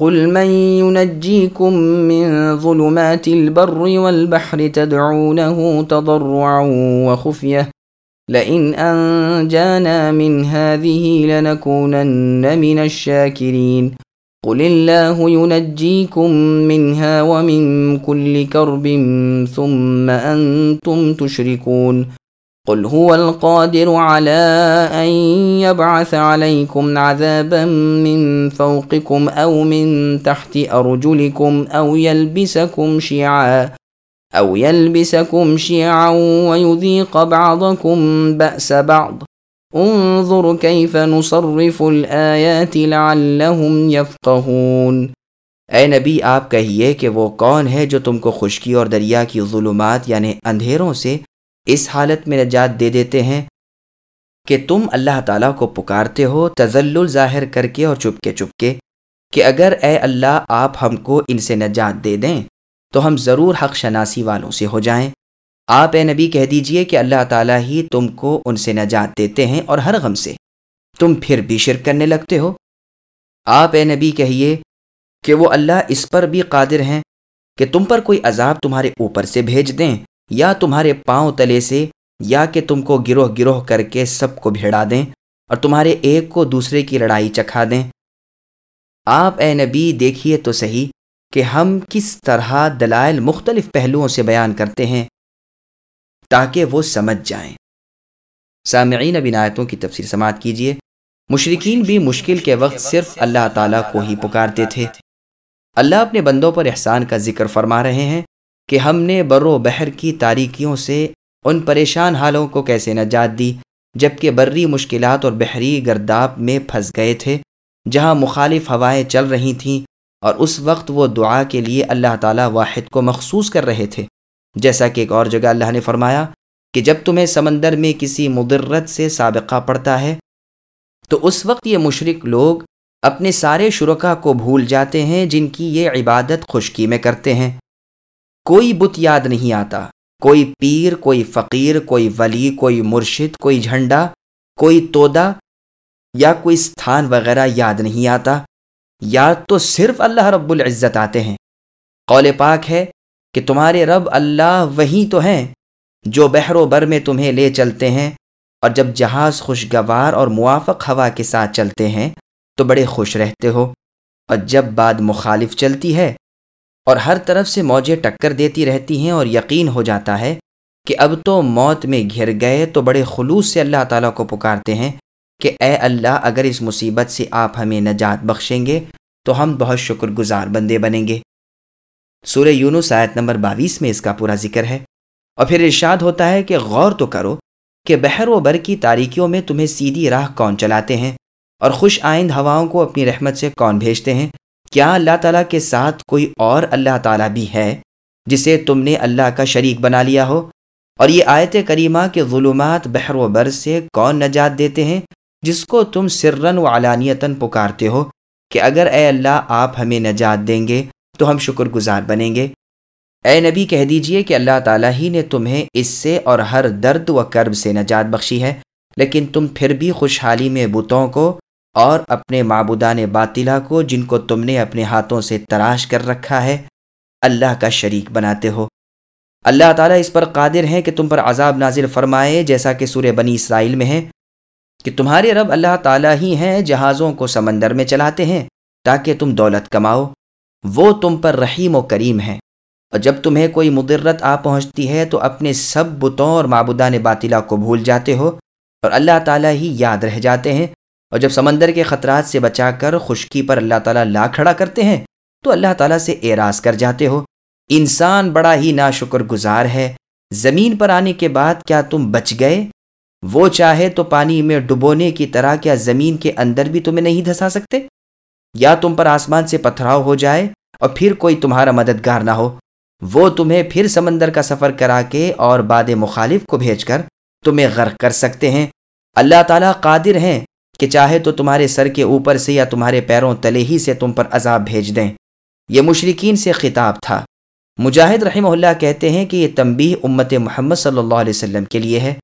قل من ينجيكم من ظلمات البر والبحر تدعونه تضرعا وخفيه لئن انجانا من هذه لنكونن من الشاكرين قل الله ينجيكم منها ومن كل كرب ثم أنتم تشركون قل هو القادر على ان يبعث عليكم عذابا من فوقكم أو من تحت ارجلكم أو يلبسكم شيعا أو يلبسكم شيعا ويذيق بعضكم باس بعض. انظر كيف نصرف الايات لعلهم يفقهون. اے نبی آپ کہیے کہ وہ کون ہے جو تم کو خشکی اور دریا کی ظلمات یعنی اندھیروں سے اس حالت میں نجات دے دیتے ہیں کہ تم اللہ تعالیٰ کو پکارتے ہو تزل ظاہر کر کے اور چپ کے چپ کے کہ اگر اے اللہ آپ ہم کو ان سے نجات دے دیں، تو ہم ضرور حق شناسی والوں سے ہو جائیں۔ آپ اے نبی کہہ دیجیے کہ اللہ تعالیٰ ہی تم کو ان سے نجات دیتے ہیں اور ہر غم سے تم پھر بھی شرک کرنے لگتے ہو۔ آپ اے نبی کہیے کہ وہ اللہ اس پر بھی قادر ہیں کہ تم پر کوئی عذاب تمہارے اوپر سے بھیج دیں۔ یا تمہارے پاؤں تلے سے، یا کہ تم کو گروہ گروہ کر کے سب کو بھیڑا دیں اور تمہارے ایک کو دوسرے کی لڑائی چکھا دیں۔ آپ اے نبی، دیکھیے تو صحیح کہ ہم کس طرح دلائل مختلف پہلوؤں سے بیان کرتے ہیں تاکہ وہ سمجھ جائیں۔ سامعین آیتوں کی تفسیر سماعت کیجیے مشرقین بھی مشکل کے وقت صرف اللہ تعالیٰ کو ہی پکارتے تھے۔ اللہ اپنے بندوں پر احسان کا ذکر فرما رہے ہیں۔ کہ ہم نے بر و بحر کی تاریکیوں سے ان پریشان حالوں کو کیسے نجات دی جبکہ بری مشکلات اور بحری گرداب میں پھنس گئے تھے، جہاں مخالف ہوائیں چل رہی تھیں اور اس وقت وہ دعا کے لیے اللہ تعالیٰ واحد کو مخصوص کر رہے تھے۔ جیسا کہ ایک اور جگہ اللہ نے فرمایا کہ جب تمہیں سمندر میں کسی مدرت سے سابقہ پڑتا ہے، تو اس وقت یہ مشرق لوگ اپنے سارے شرکا کو بھول جاتے ہیں جن کی یہ عبادت خشکی میں کرتے ہیں۔ کوئی بت یاد نہیں آتا۔ کوئی پیر، کوئی فقیر، کوئی ولی، کوئی مرشد، کوئی جھنڈا، کوئی تودا یا کوئی ستھان وغیرہ یاد نہیں آتا۔ یاد تو صرف اللہ رب العزت آتے ہیں۔ قول پاک ہے کہ تمہارے رب اللہ وہی تو ہیں جو بحر و بر میں تمہیں لے چلتے ہیں۔ اور جب جہاز خوشگوار اور موافق ہوا کے ساتھ چلتے ہیں تو بڑے خوش رہتے ہو۔ اور جب بعد مخالف چلتی ہے اور ہر طرف سے موجیں ٹکر دیتی رہتی ہیں اور یقین ہو جاتا ہے کہ اب تو موت میں گھر گئے تو بڑے خلوص سے اللہ تعالیٰ کو پکارتے ہیں کہ اے اللہ، اگر اس مصیبت سے آپ ہمیں نجات بخشیں گے تو ہم بہت شکر گزار بندے بنیں گے۔ سورہ یونس آیت نمبر باویس میں اس کا پورا ذکر ہے۔ اور پھر ارشاد ہوتا ہے کہ غور تو کرو کہ بحر و بر کی تاریکیوں میں تمہیں سیدھی راہ کون چلاتے ہیں اور خوش آئند ہواؤں کو اپنی رحمت سے کون بھیجتے ہیں؟ کیا اللہ تعالیٰ کے ساتھ کوئی اور اللہ تعالیٰ بھی ہے جسے تم نے اللہ کا شریک بنا لیا ہو؟ اور یہ آیت کریمہ کے ظلمات، بحر و بر سے کون نجات دیتے ہیں جس کو تم سرن و علانیتاً پکارتے ہو کہ اگر اے اللہ آپ ہمیں نجات دیں گے تو ہم شکر گزار بنیں گے؟ اے نبی کہہ دیجیے کہ اللہ تعالیٰ ہی نے تمہیں اس سے اور ہر درد و کرب سے نجات بخشی ہے، لیکن تم پھر بھی خوشحالی میں بتوں کو اور اپنے معبودان باطلا کو جن کو تم نے اپنے ہاتھوں سے تراش کر رکھا ہے، اللہ کا شریک بناتے ہو۔ اللہ تعالیٰ اس پر قادر ہیں کہ تم پر عذاب نازل فرمائے، جیسا کہ سورہ بنی اسرائیل میں ہے کہ تمہارے رب اللہ تعالیٰ ہی ہیں جہازوں کو سمندر میں چلاتے ہیں تاکہ تم دولت کماؤ۔ وہ تم پر رحیم و کریم ہیں۔ اور جب تمہیں کوئی مدرت آ پہنچتی ہے تو اپنے سب بتوں اور معبودان باطلا کو بھول جاتے ہو اور اللہ تعالیٰ ہی یاد رہ جاتے ہیں۔ اور جب سمندر کے خطرات سے بچا کر خشکی پر اللہ تعالیٰ لا کھڑا کرتے ہیں، تو اللہ تعالیٰ سے اعراض کر جاتے ہو۔ انسان بڑا ہی نا شکر گزار ہے۔ زمین پر آنے کے بعد کیا تم بچ گئے؟ وہ چاہے تو پانی میں ڈبونے کی طرح کیا زمین کے اندر بھی تمہیں نہیں دھسا سکتے؟ یا تم پر آسمان سے پتھراؤ ہو جائے اور پھر کوئی تمہارا مددگار نہ ہو۔ وہ تمہیں پھر سمندر کا سفر کرا کے اور باد مخالف کو بھیج کر تمہیں غرق کر سکتے ہیں۔ اللہ تعالیٰ قادر ہیں۔ کہ چاہے تو تمہارے سر کے اوپر سے یا تمہارے پیروں تلے ہی سے تم پر عذاب بھیج دیں۔ یہ مشرقین سے خطاب تھا۔ مجاہد رحمہ اللہ کہتے ہیں کہ یہ تنبیہ امت محمد صلی اللہ علیہ وسلم کے لیے ہے۔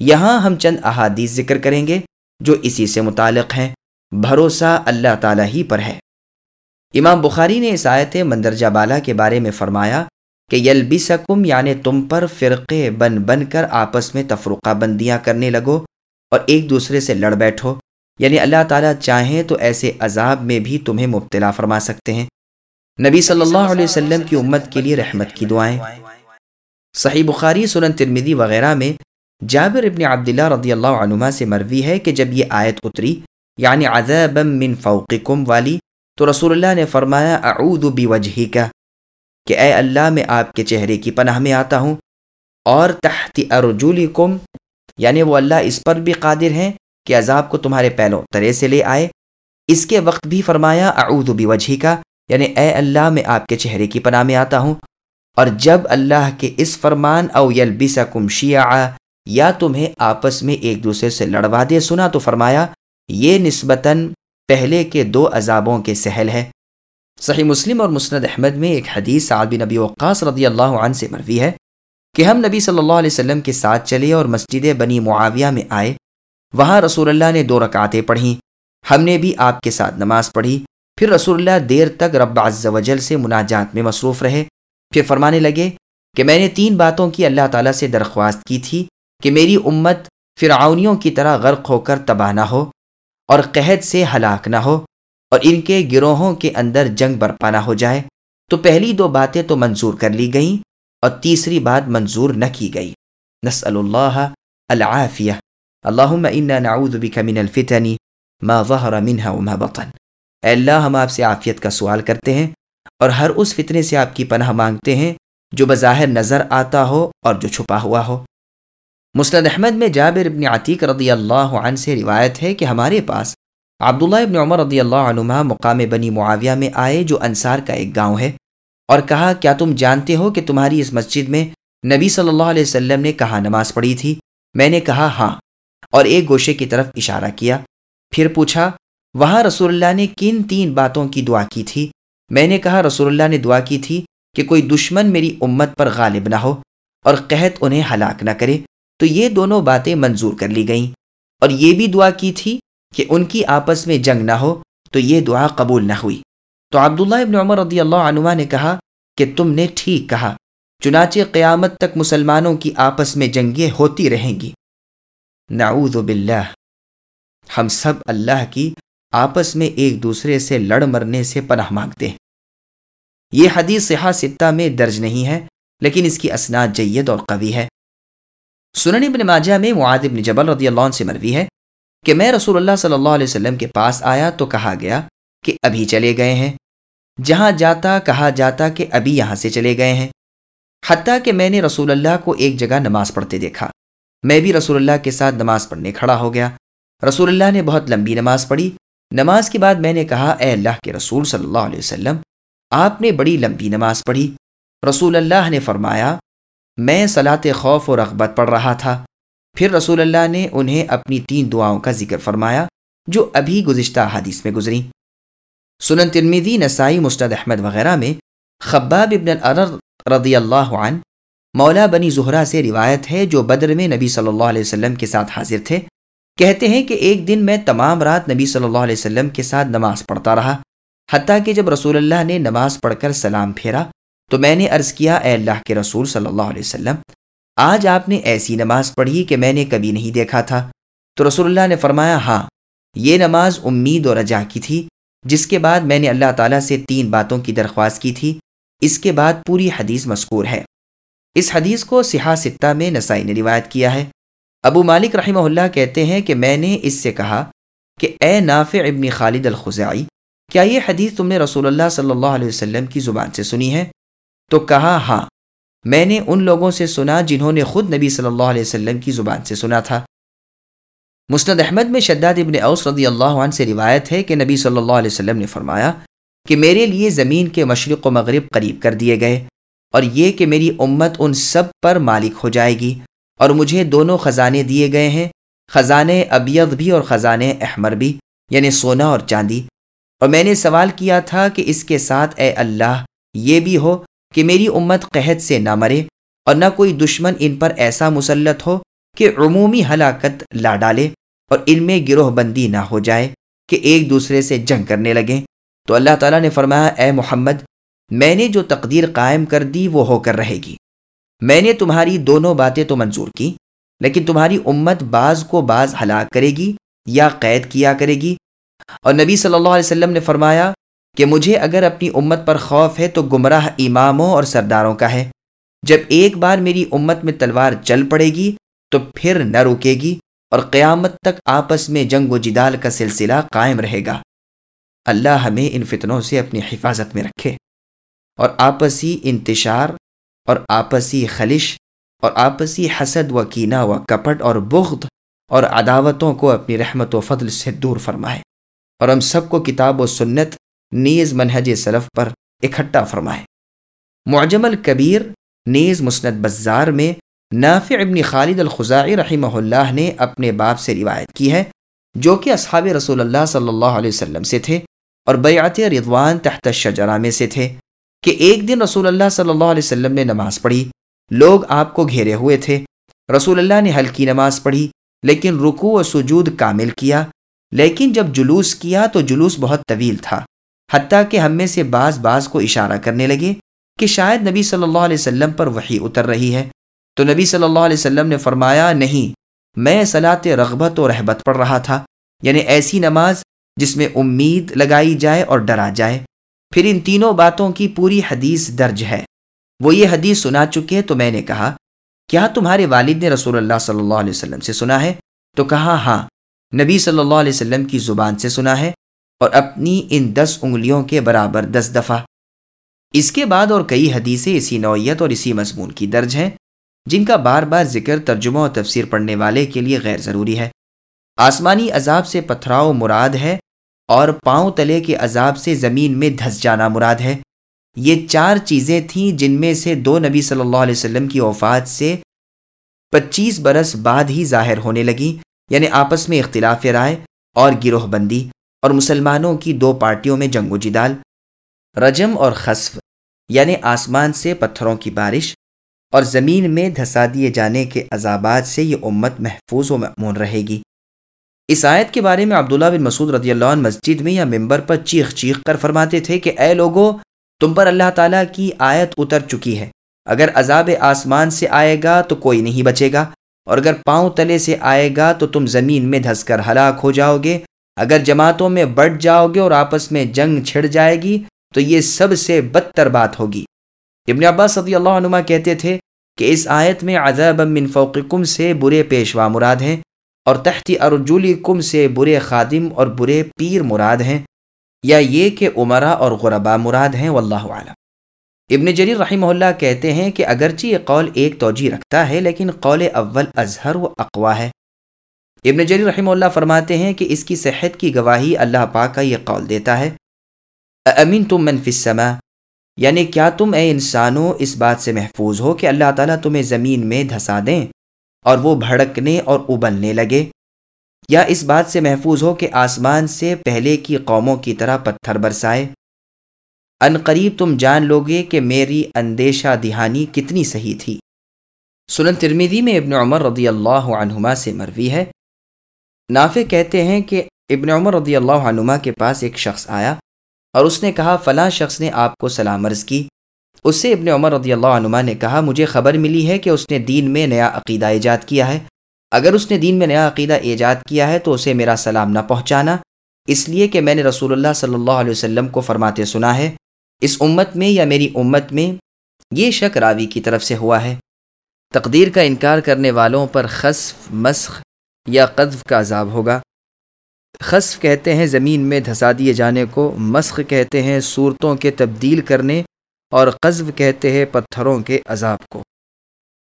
یہاں ہم چند احادیث ذکر کریں گے جو اسی سے متعلق ہیں۔ بھروسہ اللہ تعالیٰ ہی پر ہے۔ امام بخاری نے اس آیت مندرجہ بالا کے بارے میں فرمایا کہ یلبسکم یعنی تم پر فرقے بن بن کر آپس میں تفرقہ بندیاں کرنے لگو اور ایک دوسرے سے لڑ بیٹھو۔ یعنی اللہ تعالیٰ چاہیں تو ایسے عذاب میں بھی تمہیں مبتلا فرما سکتے ہیں۔ نبی صلی اللہ علیہ وسلم کی امت کے لیے رحمت کی دعائیں۔ صحیح بخاری، سنن ترمیدی وغیرہ میں جابر ابن عبداللہ رضی اللہ عنما سے مروی ہے کہ جب یہ آیت اتری یعنی عذابا من فوقکم والی، تو رسول اللہ نے فرمایا، اعوذ بوجہکا، کہ اے اللہ میں آپ کے چہرے کی پناہ میں آتا ہوں، اور تحت ارجولکم یعنی وہ اللہ اس پر بھی قادر ہیں کہ عذاب کو تمہارے پہلوں ترے سے لے آئے۔ اس کے وقت بھی فرمایا، اعوذ بوجہکا یعنی اے اللہ، میں آپ کے چہرے کی پناہ میں آتا ہوں۔ اور جب اللہ کے اس فرمان، او یلبسکم شیعہ، یا تمہیں آپس میں ایک دوسرے سے لڑوا دے، سنا تو فرمایا، یہ نسبتاً پہلے کے دو عذابوں کے سہل ہے۔ صحیح مسلم اور مسند احمد میں ایک حدیث سعد بن نبی وقاص رضی اللہ عنہ سے مروی ہے کہ ہم نبی صلی اللہ علیہ وسلم کے ساتھ چلے اور مسجد بنی معاویہ میں آئے۔ وہاں رسول اللہ نے دو رکعتیں پڑھیں۔ ہم نے بھی آپ کے ساتھ نماز پڑھی۔ پھر رسول اللہ دیر تک رب عز و جل سے مناجات میں مصروف رہے۔ پھر فرمانے لگے کہ میں نے تین باتوں کی اللہ تعالیٰ سے درخواست کی تھی کہ میری امت فرعونیوں کی طرح غرق ہو کر تباہ نہ ہو اور قحط سے ہلاک نہ ہو اور ان کے گروہوں کے اندر جنگ برپا نہ ہو جائے۔ تو پہلی دو باتیں تو منظور کر لی گئیں اور تیسری بات منظور نہ کی گئی۔ نسأل اللہ العافیہ۔ اللہم انا نعوذ بک من الفتن ما ظہر منها وما بطن۔ اے اللہ، ہم آپ سے عافیت کا سوال کرتے ہیں اور ہر اس فتنے سے آپ کی پناہ مانگتے ہیں جو بظاہر نظر آتا ہو اور جو چھپا ہوا ہو۔ مسند احمد میں جابر ابن عتیق رضی اللہ عنہ سے روایت ہے کہ ہمارے پاس عبداللہ ابن عمر رضی اللہ عنہ مقام بنی معاویہ میں آئے جو انصار کا ایک گاؤں ہے اور کہا، کیا تم جانتے ہو کہ تمہاری اس مسجد میں نبی صلی اللہ علیہ وسلم نے کہا نماز پڑھی تھی؟ میں نے کہا ہاں۔ اور ایک گوشے کی طرف اشارہ کیا۔ پھر پوچھا، وہاں رسول اللہ نے کن تین باتوں کی دعا کی تھی؟ میں نے کہا، رسول اللہ نے دعا کی تھی کہ کوئی دشمن میری امت پر غالب نہ ہو اور قحط انہیں ہلاک نہ کرے۔ تو یہ دونوں باتیں منظور کر لی گئیں۔ اور یہ بھی دعا کی تھی کہ ان کی آپس میں جنگ نہ ہو، تو یہ دعا قبول نہ ہوئی۔ تو عبداللہ ابن عمر رضی اللہ عنہ نے کہا کہ تم نے ٹھیک کہا، چنانچہ قیامت تک مسلمانوں کی آپس میں جنگیں ہوتی رہیں گی۔ نعوذ باللہ۔ ہم سب اللہ کی آپس میں ایک دوسرے سے لڑ مرنے سے پناہ مانگتے ہیں۔ یہ حدیث صحا ستہ میں درج نہیں ہے، لیکن اس کی اسناد جید اور قوی ہے۔ سنن ابن ماجہ میں معاد ابن جبل رضی اللہ عنہ سے مروی ہے کہ میں رسول اللہ صلی اللہ علیہ وسلم کے پاس آیا تو کہا گیا کہ ابھی چلے گئے ہیں۔ جہاں جاتا کہا جاتا کہ ابھی یہاں سے چلے گئے ہیں۔ حتیٰ کہ میں نے رسول اللہ کو ایک جگہ نماز پڑھتے دیکھا۔ میں بھی رسول اللہ کے ساتھ نماز پڑھنے کھڑا ہو گیا۔ رسول اللہ نے بہت لمبی نماز پڑھی۔ نماز کے بعد میں نے کہا، اے اللہ کے رسول صلی اللہ علیہ وسلم، آپ نے بڑی لمبی نماز پڑھی۔ رسول اللہ نے فرمایا، میں صلاح خوف و رغبت پڑھ رہا تھا۔ پھر رسول اللہ نے انہیں اپنی تین دعاؤں کا ذکر فرمایا، جو ابھی گزشتہ حدیث میں گزری سنن ترمیدی نسائی مستد احمد وغیرہ میں خباب ابن العرر رضی اللہ عنہ مولا بنی زہرہ سے روایت ہے جو بدر میں نبی صلی اللہ علیہ وسلم کے ساتھ حاضر تھے۔ کہتے ہیں کہ ایک دن میں تمام رات نبی صلی اللہ علیہ وسلم کے ساتھ نماز پڑھتا رہا، حتیٰ کہ جب رسول اللہ نے نماز پڑھ کر سلام پھیرا تو میں نے عرض کیا، اے اللہ کے رسول صلی اللہ علیہ وسلم، آج آپ نے ایسی نماز پڑھی کہ میں نے کبھی نہیں دیکھا تھا۔ تو رسول اللہ نے فرمایا ہاں یہ نماز امید اور رجا کی تھی، جس کے بعد میں نے اللہ تعالیٰ سے تین باتوں کی درخواست کی تھی۔ اس کے بعد پوری حدیث مذکور ہے۔ اس حدیث کو سہا ستہ میں نسائی نے روایت کیا ہے۔ ابو مالک رحمہ اللہ کہتے ہیں کہ میں نے اس سے کہا کہ اے نافع ابن خالد الخزائی کیا یہ حدیث تم نے رسول اللہ صلی اللہ علیہ وسلم کی زبان سے سنی ہے؟ تو کہا ہاں میں نے ان لوگوں سے سنا جنہوں نے خود نبی صلی اللہ علیہ وسلم کی زبان سے سنا تھا۔ مسند احمد میں شداد ابن اوس رضی اللہ عنہ سے روایت ہے کہ نبی صلی اللہ علیہ وسلم نے فرمایا کہ میرے لیے زمین کے مشرق و مغرب قریب کر دیے گئے۔ اور یہ کہ میری امت ان سب پر مالک ہو جائے گی اور مجھے دونوں خزانے دیے گئے ہیں، خزانے ابیض بھی اور خزانے احمر بھی یعنی سونا اور چاندی۔ اور میں نے سوال کیا تھا کہ اس کے ساتھ اے اللہ، یہ بھی ہو کہ میری امت قحط سے نہ مرے اور نہ کوئی دشمن ان پر ایسا مسلط ہو کہ عمومی ہلاکت لا ڈالے اور ان میں گروہ بندی نہ ہو جائے کہ ایک دوسرے سے جنگ کرنے لگیں۔ تو اللہ تعالیٰ نے فرمایا، اے محمد میں نے جو تقدیر قائم کر دی وہ ہو کر رہے گی۔ میں نے تمہاری دونوں باتیں تو منظور کی، لیکن تمہاری امت بعض کو بعض ہلاک کرے گی یا قید کیا کرے گی۔ اور نبی صلی اللہ علیہ وسلم نے فرمایا کہ مجھے اگر اپنی امت پر خوف ہے تو گمراہ اماموں اور سرداروں کا ہے۔ جب ایک بار میری امت میں تلوار چل پڑے گی تو پھر نہ رکے گی اور قیامت تک آپس میں جنگ و جدال کا سلسلہ قائم رہے گا۔ اللہ ہمیں ان فتنوں سے اپنی حفاظت میں رکھے۔ اور آپسی انتشار اور آپسی خلش اور آپسی حسد و کینہ و کپٹ اور بغد اور عداوتوں کو اپنی رحمت و فضل سے دور فرمائے اور ہم سب کو کتاب و سنت نیز منہج سلف پر اکٹھا فرمائے۔ معجم الکبیر نیز مسند بزار میں نافع ابن خالد الخزائی رحمہ اللہ نے اپنے باپ سے روایت کی ہے، جو کہ اصحاب رسول اللہ صلی اللہ علیہ وسلم سے تھے اور بیعت رضوان تحت الشجرہ میں سے تھے۔ کہ ایک دن رسول اللہ صلی اللہ علیہ وسلم نے نماز پڑھی۔ لوگ آپ کو گھیرے ہوئے تھے۔ رسول اللہ نے ہلکی نماز پڑھی، لیکن رکو و سجود کامل کیا۔ لیکن جب جلوس کیا تو جلوس بہت طویل تھا۔ حتیٰ کہ ہم میں سے بعض بعض کو اشارہ کرنے لگے کہ شاید نبی صلی اللہ علیہ وسلم پر وہی اتر رہی ہے۔ تو نبی صلی اللہ علیہ وسلم نے فرمایا، نہیں، میں صلاط رغبت و رحبت پڑھ رہا تھا۔ یعنی ایسی نماز جس میں امید لگائی جائے اور ڈرا جائے۔ پھر ان تینوں باتوں کی پوری حدیث درج ہے۔ وہ یہ حدیث سنا چکے تو میں نے کہا، کیا تمہارے والد نے رسول اللہ صلی اللہ علیہ وسلم سے سنا ہے؟ تو کہا ہاں نبی صلی اللہ علیہ وسلم کی زبان سے سنا ہے اور اپنی ان دس انگلیوں کے برابر دس دفعہ۔ اس کے بعد اور کئی حدیثیں اسی نوعیت اور اسی مضمون کی درج ہیں، جن کا بار بار ذکر، ترجمہ و تفسیر پڑھنے والے کے لیے غیر ضروری ہے۔ آسمانی عذاب سے پتھراؤ مراد ہے اور پاؤں تلے کے عذاب سے زمین میں دھس جانا مراد ہے۔ یہ چار چیزیں تھیں جن میں سے دو نبی صلی اللہ علیہ وسلم کی وفات سے پچیس برس بعد ہی ظاہر ہونے لگیں یعنی آپس میں اختلاف رائے اور گروہ بندی اور مسلمانوں کی دو پارٹیوں میں جنگ و جدال، رجم اور خصف یعنی آسمان سے پتھروں کی بارش اور زمین میں دھسا دیے جانے کے عذابات سے یہ امت محفوظ و معمون رہے گی۔ اس آیت کے بارے میں عبداللہ بن مسعود رضی اللہ عنہ مسجد میں یا ممبر پر چیخ چیخ کر فرماتے تھے کہ اے لوگوں تم پر اللہ تعالیٰ کی آیت اتر چکی ہے۔ اگر عذاب آسمان سے آئے گا تو کوئی نہیں بچے گا، اور اگر پاؤں تلے سے آئے گا تو تم زمین میں دھس کر ہلاک ہو جاؤ گے۔ اگر جماعتوں میں بڑھ جاؤ گے اور آپس میں جنگ چھڑ جائے گی تو یہ سب سے بدتر بات ہوگی۔ ابن عباس صدی اللہ عنما کہتے تھے کہ اس آیت میں عذاب من فوقکم سے برے پیشوا مراد ہیں۔ اور تحتی ارجولی کم سے برے خادم اور برے پیر مراد ہیں، یا یہ کہ عمرہ اور غربا مراد ہیں، واللہ عالم ابن جریر رحمہ اللہ کہتے ہیں کہ اگرچہ یہ قول ایک توجہ رکھتا ہے، لیکن قول اول اظہر و اقوا ہے۔ ابن جریر رحمہ اللہ فرماتے ہیں کہ اس کی صحت کی گواہی اللہ پاک کا یہ قول دیتا ہے۔ امین تم منفی السماء؟ یعنی کیا تم اے انسانوں اس بات سے محفوظ ہو کہ اللہ تعالیٰ تمہیں زمین میں دھسا دیں؟ اور وہ بھڑکنے اور ابلنے لگے۔ یا اس بات سے محفوظ ہو کہ آسمان سے پہلے کی قوموں کی طرح پتھر برسائے۔ ان قریب تم جان لوگے کہ میری اندیشہ دہانی کتنی صحیح تھی۔ سنن ترمیدی میں ابن عمر رضی اللہ عنہما سے مروی ہے۔ نافع کہتے ہیں کہ ابن عمر رضی اللہ عنہما کے پاس ایک شخص آیا اور اس نے کہا، فلاں شخص نے آپ کو سلام عرض کی۔ اس سے ابن عمر رضی اللہ عنما نے کہا، مجھے خبر ملی ہے کہ اس نے دین میں نیا عقیدہ ایجاد کیا ہے۔ اگر اس نے دین میں نیا عقیدہ ایجاد کیا ہے تو اسے میرا سلام نہ پہنچانا۔ اس لیے کہ میں نے رسول اللہ صلی اللہ علیہ وسلم کو فرماتے سنا ہے، اس امت میں یا میری امت میں یہ شک راوی کی طرف سے ہوا ہے۔ تقدیر کا انکار کرنے والوں پر خصف، مسخ یا قذف کا عذاب ہوگا۔ خصف کہتے ہیں زمین میں دھسا دیے جانے کو، مسخ کہتے ہیں صورتوں کے تبدیل کرنے اور قذف کہتے ہیں پتھروں کے عذاب کو۔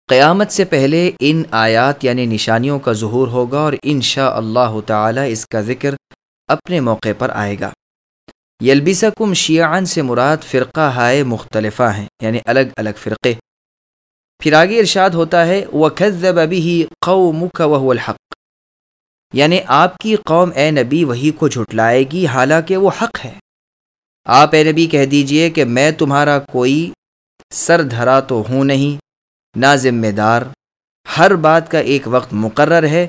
قیامت سے پہلے ان آیات یعنی نشانیوں کا ظہور ہوگا اور انشاء اللہ تعالی اس کا ذکر اپنے موقع پر آئے گا۔ یلبسکم شیعان سے مراد فرقہ ہائے مختلفہ ہیں یعنی الگ الگ فرقے۔ پھر آگے ارشاد ہوتا ہے، وَكَذَّبَ بِهِ قَوْمُكَ وَهُوَ الْحَقِّ۔ یعنی آپ کی قوم اے نبی وہی کو جھٹلائے گی، حالانکہ وہ حق ہے۔ آپ اے نبی کہہ دیجیے کہ میں تمہارا کوئی سر دھرا تو ہوں نہیں، نہ ذمہ دار۔ ہر بات کا ایک وقت مقرر ہے،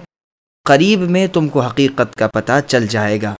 قریب میں تم کو حقیقت کا پتہ چل جائے گا۔